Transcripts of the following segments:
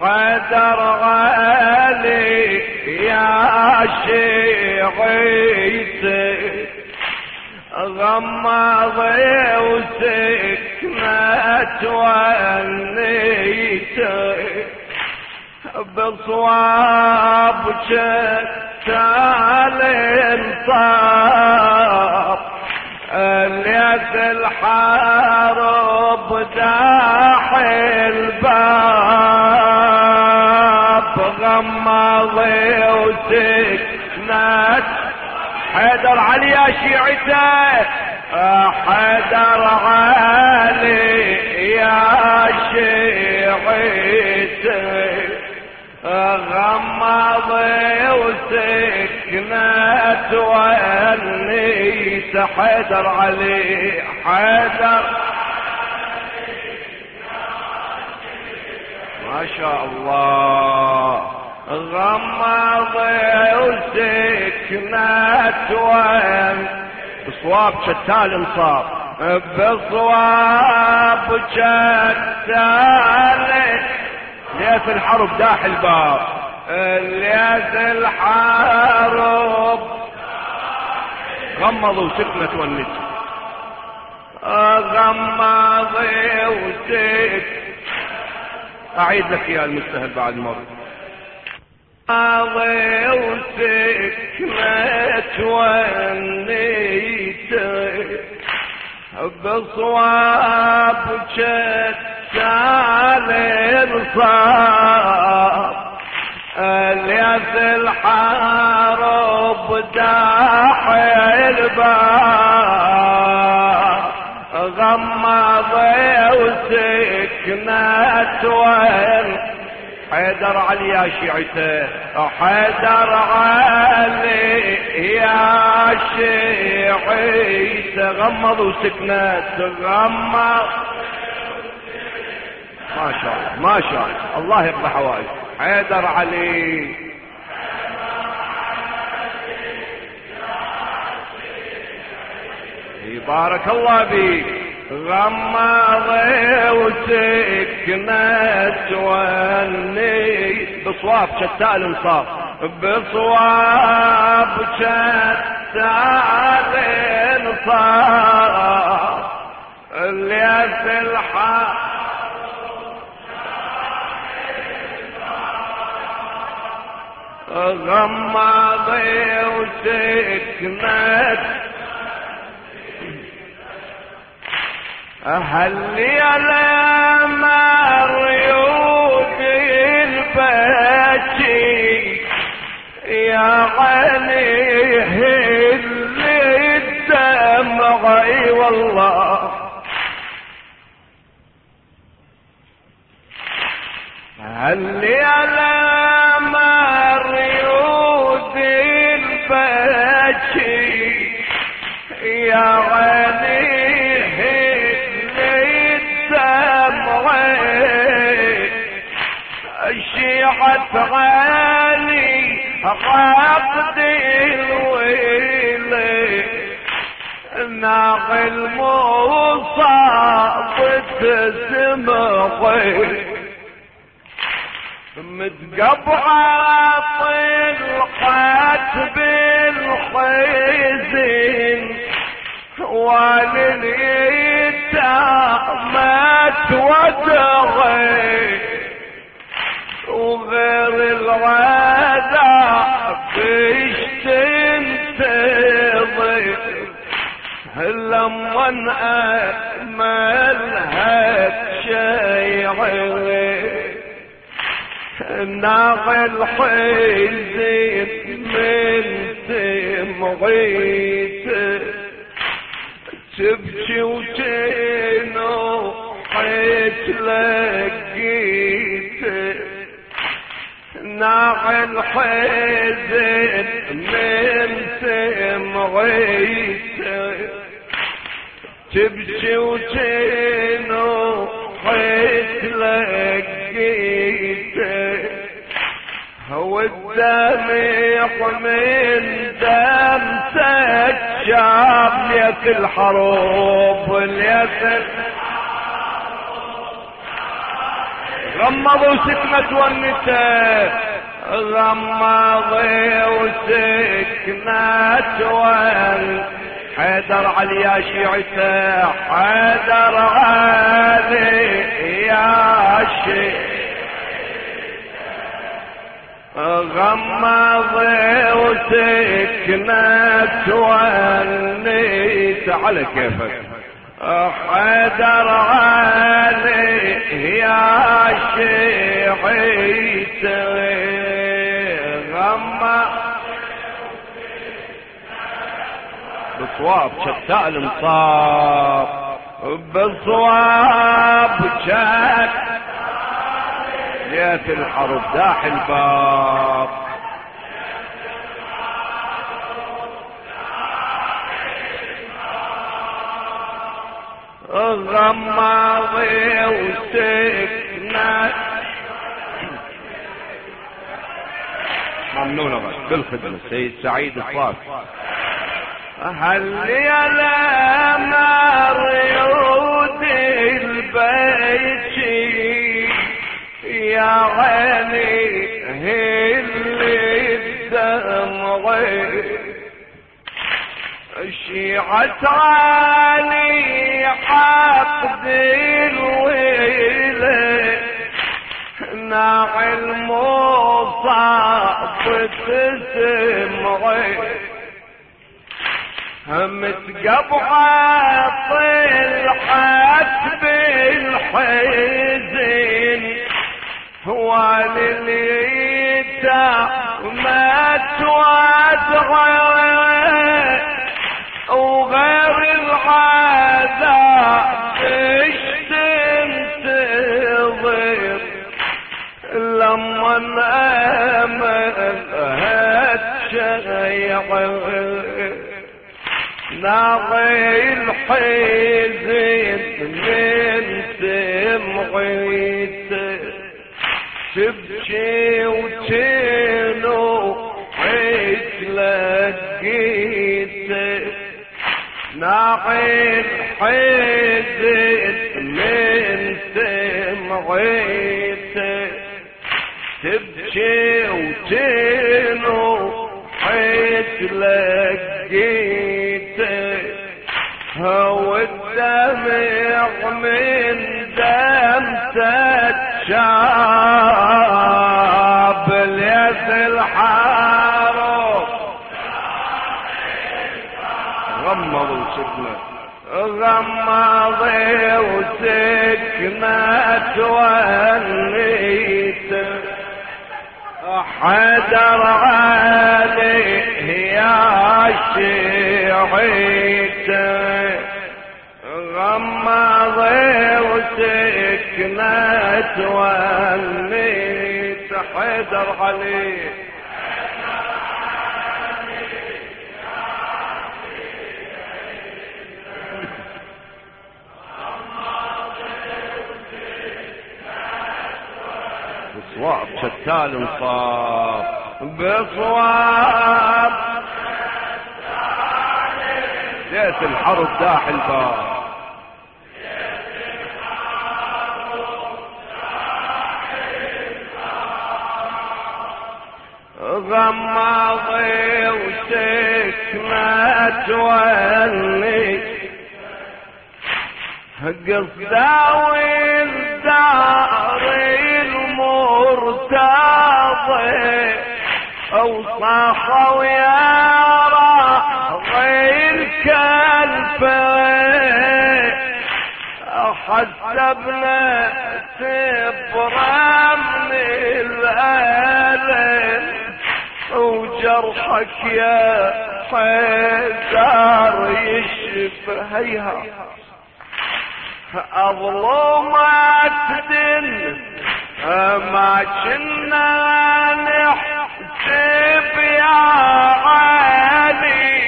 حدر غالي يا شيعيتي غمضي وسكنت ونيتي بصواب شتال انصاب اليد الحارب داح الباب. غمضي وسكنت حيدر علي يا شيعته. حيدر علي يا شيعته. غمضي وسكنت وانيت حيدر علي. حيدر. ما شاء الله. غمضي وسكنت وان بصواب شتال انصاب بصواب شتال ليس الحرب داح الباب ليس الحرب غمضوا سكنة والنت غمضي وسك اعيد لك يا المستهل بعد مرة غمضي وسكنة والنت بصواب شت سالم صار الياس الحارب داح الباب غمضي وسكنت وين حيدر علي يا شيعته حيدر علي يا شيعته غمض وسكنت غمض ما شاء الله ما شاء الله. الله يقضي حوائج. حيدر علي. بارك الله بيك غمضي وسكنت وني بصواب شتال انصاف. بصواب شتال انصاف. اللي في الحق غمضي وسكنت هل يا مريوب البكي يا علي هل الدمع والله. هل يا غالي عقد الويل ناقل مصاب تسمعي متقبعة طلقت بالحزن ولليتامى ودغي الغداء فيش تنتظر. لما نأملها شيعي ناغل حزين من تمغيته تبكي وتنو حيت لقيت ناعل حزن من سمغيت تبكي وتنو حيت لقيت هو الدمع من دمسك شاب ليك الحروب ليك غمضوا سكنة والنساء. غمضي وسكنة والنساء حيدر علي يا شيعته حيدر علي يا شيعته غمضي وسكنت وليت على كيفك حدر علي يا شيعيت غمى بصواب شتاء المصاب بصواب شتاء جيت الحرب داح الباب. غماضي وسكنة ممنونة بالخدمة. سيد سعيد الصافي هل يا الامر يود البيت يا عيني اللي الدمع شيعة علي عقد الويلة ناع المصاب تسمعي متقبعة طلعت بالحزن والليتا ما توادع وغير العذاب نامل هتشيع ناضي الحزن من سمعيته تبكي وتنو حيث لقيت ناقل حيث من سمعيت تبكي وتنو حيث لقيت هو الدمع من دمتك شاب اليس الحارب غمضوا سكنة غمضي وسكنة وليت حدر عليه يا شيعيت غمضي وسكنت وليت حيدر عليه بصواب شتال صاب بصواب. ليت الحرب داح الباب. غمضي وسكنت ولي قصداوي الدار المرتضي اوصاخوا يا راغي الكلفه حسبنا سبرا من الألم وجرحك يا حيدر يشفى هيها. أظلمت دن ما كنا نحسب يا علي.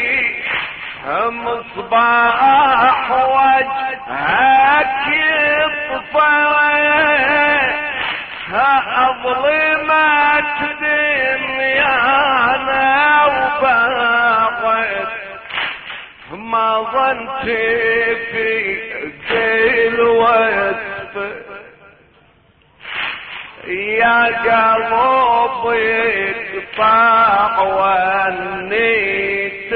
مصباح وجهك يطفى أظلمت دنيانا وباقت ما ظنت في ويسف يا قلب يقطع والنيت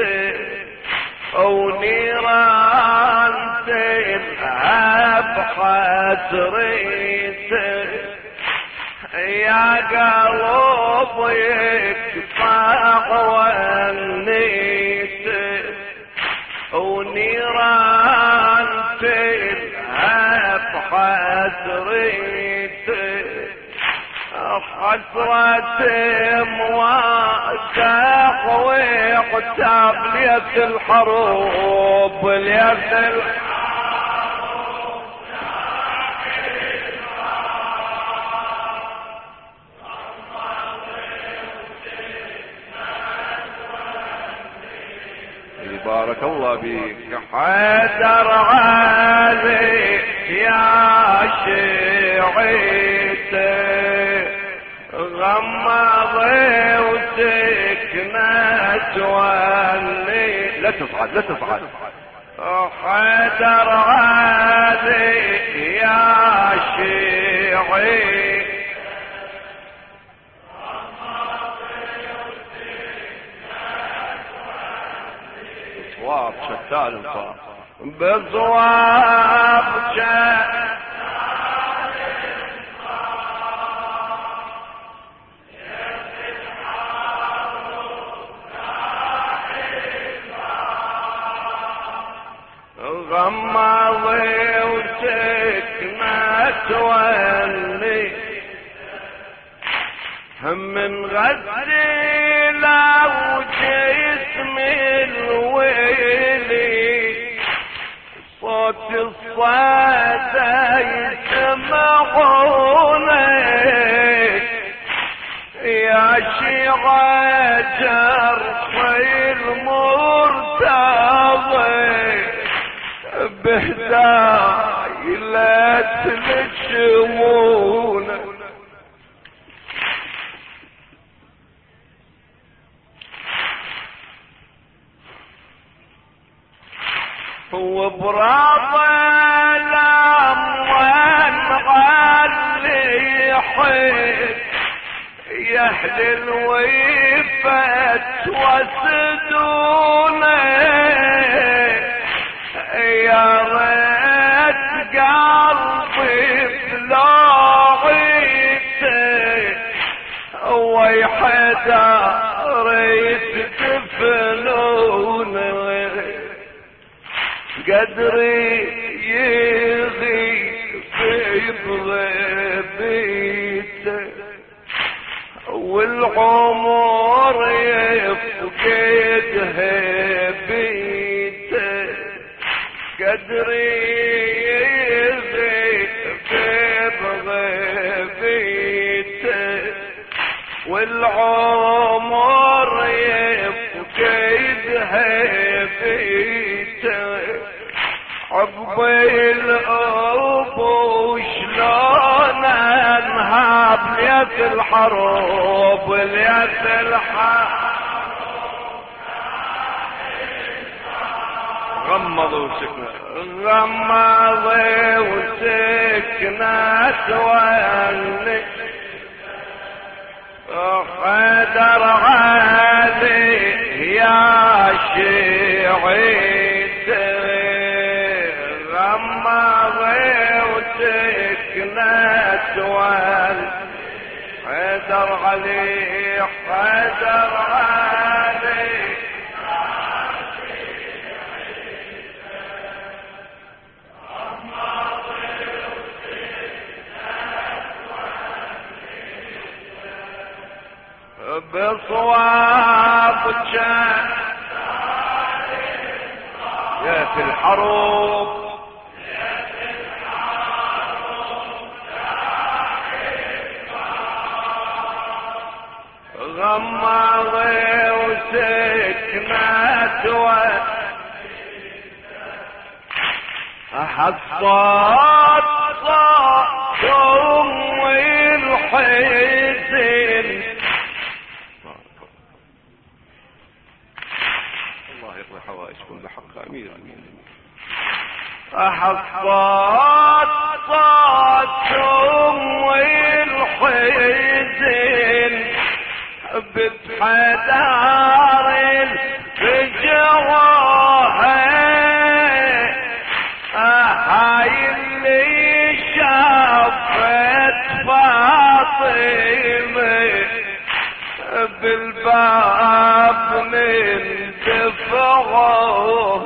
ونيران تلعب حسريت يا قلب يقطع والنيت ونيران تلعب حسريت حسرة مواسق ويقتاب ليس الحروب الحروب. بارك الله بك حيدر علي يا شيعتي غمضي وسكنت ولي لا تصعد لا تصعد حيدر علي يا شيعي. صواب شتال الفار بصواب هو براضة لما غلي حيد يهل الويفة وسدونه يا ريت قلبي بلاغيته ويحدا ريت تفنونه قدري يغيب بغيبيته والعمر يفقد هبيته قدري يغيب بغيبيته والعمر يفقد هبيته عقب الابو شلون انهاب ليت الحروب ليت الحروب. غمضوا وسكنت غمضوا وسكنت واني حيدر علي يا شيعيتي وسكنت وال حيدر علي حيدر علي بصواب يا في الحروب حصات صوت امي الحزن الله يقضي حوائجكم بحق امير المؤمنين حصات صوت امي الحزن بتحدار الفجروه هاي اللي شافت فاطمة بالباب من دفعوه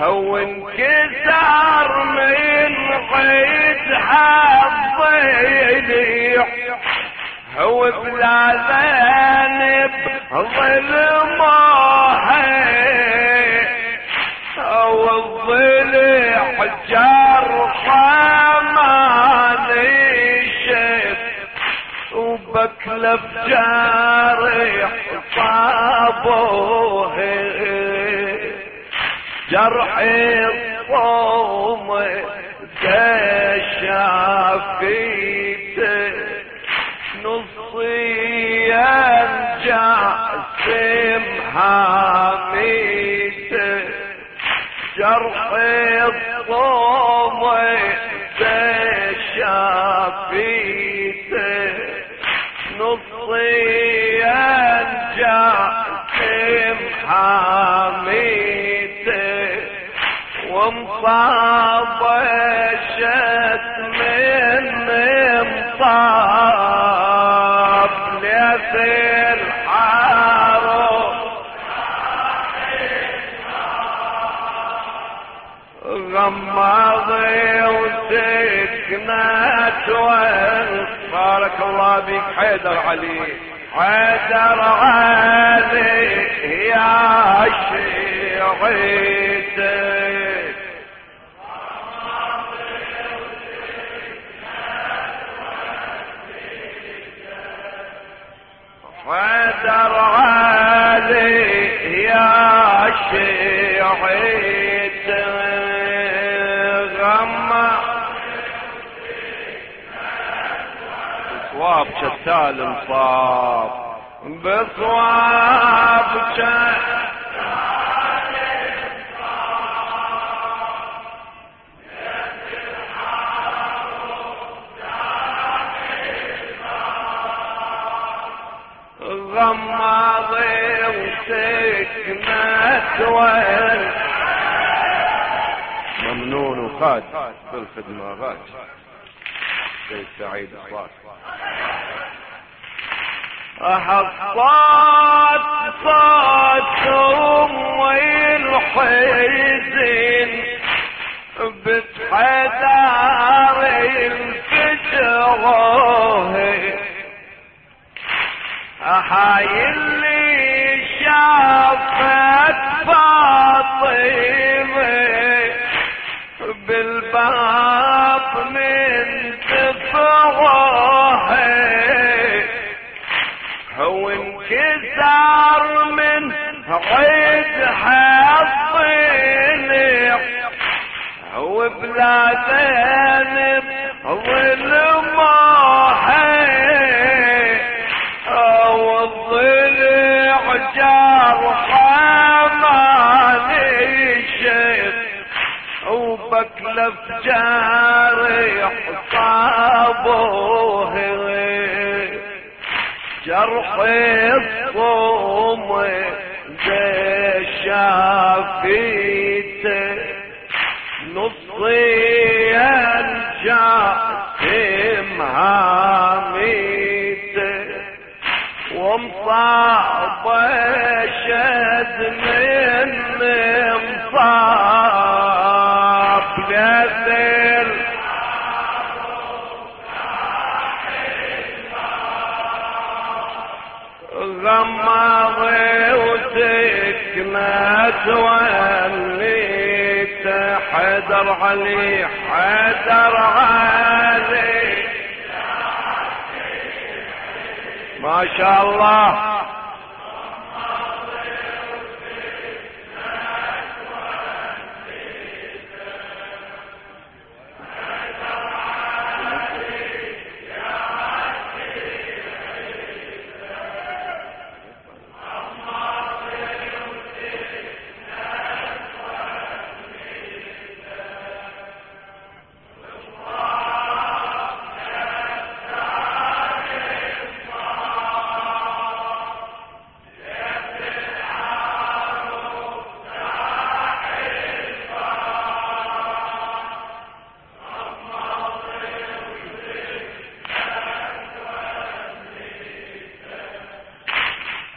هو انكسر من قيد حظيني. هو بلا ذنب ظلمه هو الضلع جرحه ما نشف وبكلف جارح صابوه جرح الصوم كشافيت نصي يرجع حميت. جرح الصوم كشافيت نصي يرجع حميت. ومصابشت من مصاب ليصير حارو غمضي وسكنت بارك الله بك. حيدر علي. حيدر علي يا شيعتك حيدر علي يا شيعتك غمّ بصواب شتال انصاب بصواب شتال وين ممنون وخاد بالخدمة. غاد. سيد سعيد الصاد أحصات صوت أمي الحزن بتحدار الفجره هاي اللي شافت فاطمة بالباب من دفعه هو انكسر من عيد حظيني هو بلا ذنب وبكلف جارح صابوه جرح الصوم شافيت نصي يرجع هاميت. ومصاب شد من مصاب غمضي وسكنت وليت حيدر علي حيدر علي. ما شاء الله.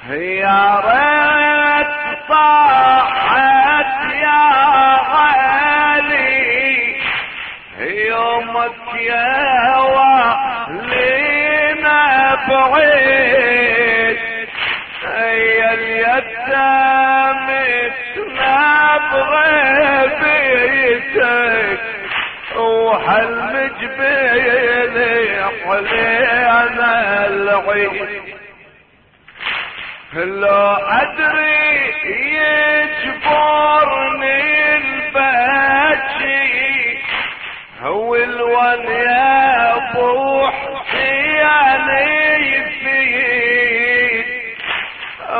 يا ريت صاحت يا علي يومك يا ولينا بعيد. هي اليتام تنبغي بيتك وحل مجبيلي علينا العيد. لو أدري يجبرني البكي هو الون يا ابو حسين يفيد.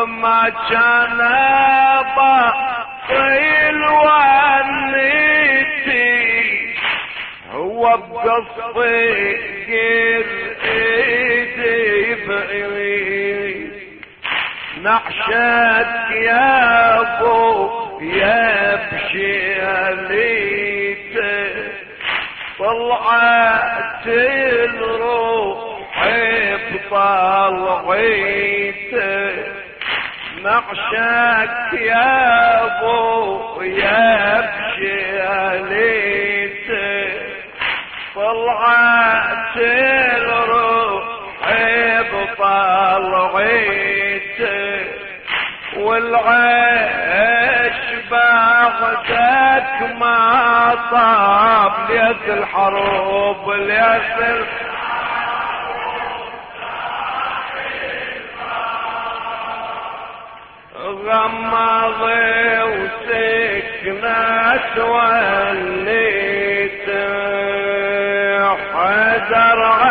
ما كان باطل ونيتي هو بقصدي نعشك يا أبو يا بشياليت طلعت الروح بطلعيت. نعشك يا أبو يا بشياليت طلعت الروح بطلعيت. والعيش بعدك ما طاب ليس الحروب ليس غمضي وسكنت وليت حذر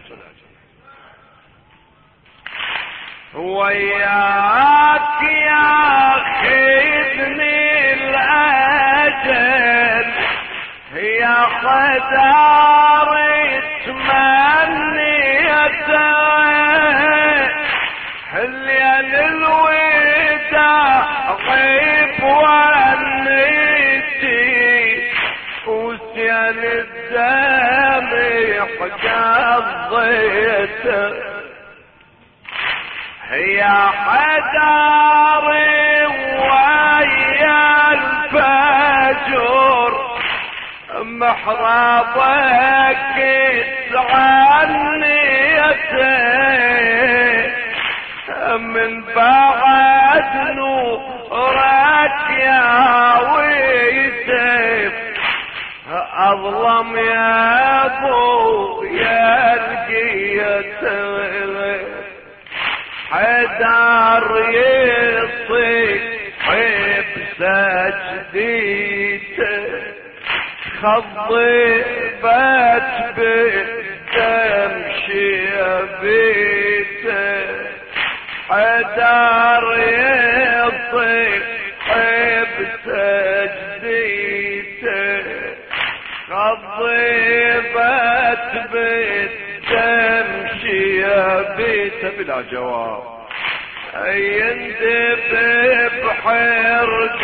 جل وياك يا خدني الأجل يا قدر قضيته يا حداري ويا الفجر. محرابك تعنيته من بعد نورك يا ويسف أظلم يا أبو يا القيت حدار يصيح بسجديته خضبت بتمشي بيت. حدار يصيح بلا جواب. يندب بحرق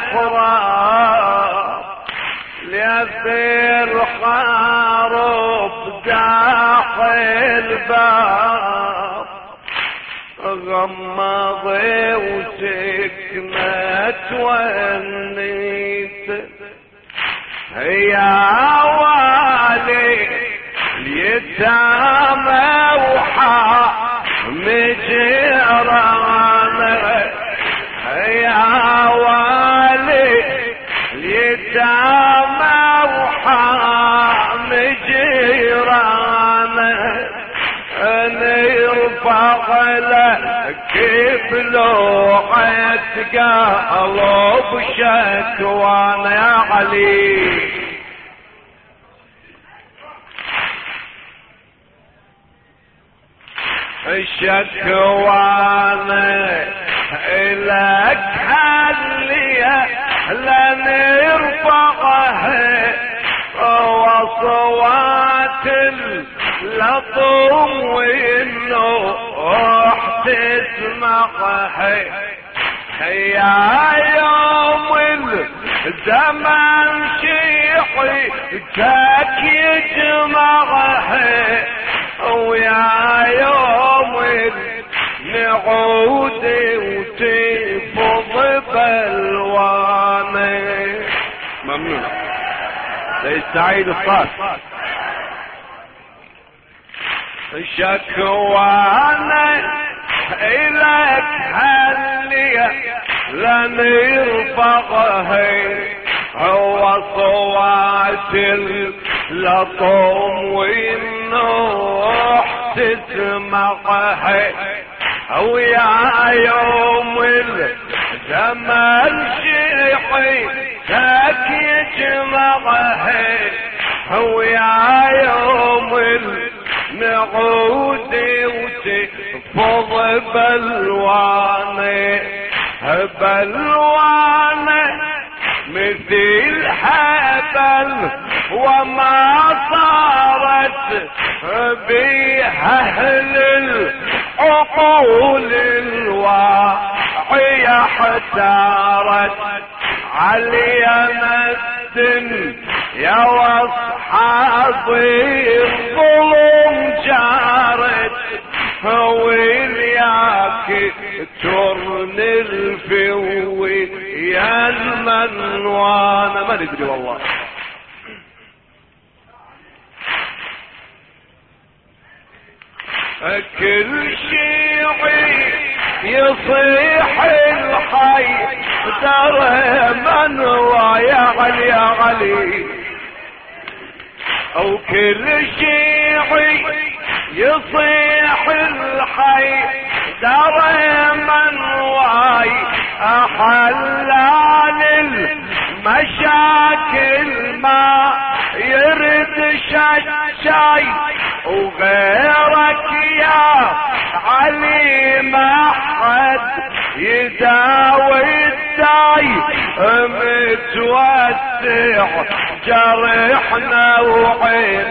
المحراب ليثير حارب داخل باب۔ غمضي وسكنت ونيت يا والي اليتامى بلوحة قلب شكوانا يا علي شكوانا لك هلية لنرفعها وصوات اللطم والنوح تسمعها يا يوم الزمن شيحي تك يجمعها ويا يوم نعود وتفض بلوانه ممنون سيد سعيد الصاد شكوانا إلك هلية لنرفعها هو صوات اللطم والنوح تسمعها. يا يوم الزمن شيحي تك يجمعها. يا يوم نعود وتفض بلوانه بلوانه مثل حبل وما صارت بها أهل العقول الواعية احتارت علي مد يا واصحابي الظلم جارت وياك ترن الفوي يا المنوان ما ندري والله. كل شيعي يصيح الحي ترى من ويا علي؟ يا علي. أو كل شيعي يصيح الحي ترى من واي أحلال المشاكل ما يرد شاي وغيرك يا علي ما حد يداوي الداي متوسع جرحنا وعين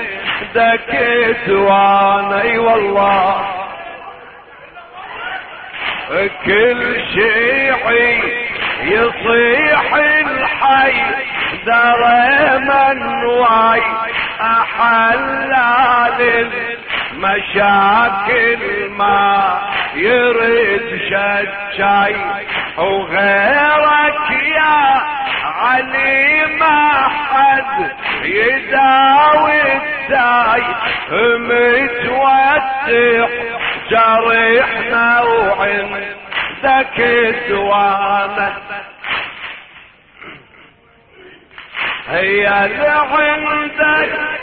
دكت وأنا أي والله. كل شيعي يصيح الحي درى من واي احلال المشاكل ما يريد شاي وغيرك يا علي ما حد يداوي الداي. متوسع جرحنا وعندك دوانا هي اللي عندك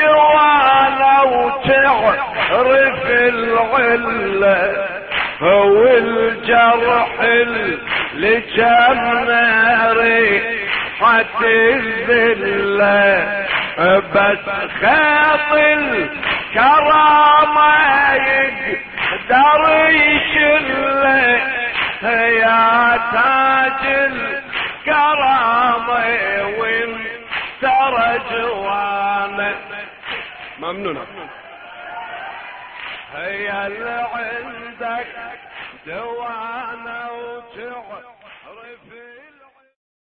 دوانا وتعرف العلة هو الجرح اللي كان ريحة الذلة. بس خاط الكرامة دريش اللي يا تاج الكرامة وانت رجوانه ممنونة. هي اللي عندك دوانة وتعرف